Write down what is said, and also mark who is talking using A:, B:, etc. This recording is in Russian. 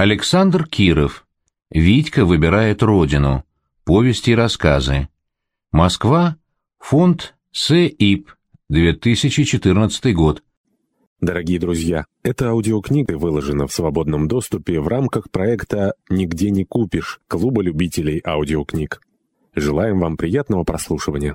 A: Александр Киров. Витька выбирает родину. Повести и рассказы. Москва. Фонд СИП. 2014 год.
B: Дорогие друзья, эта аудиокнига выложена в свободном доступе в рамках проекта «Нигде не купишь» Клуба любителей аудиокниг. Желаем вам приятного прослушивания.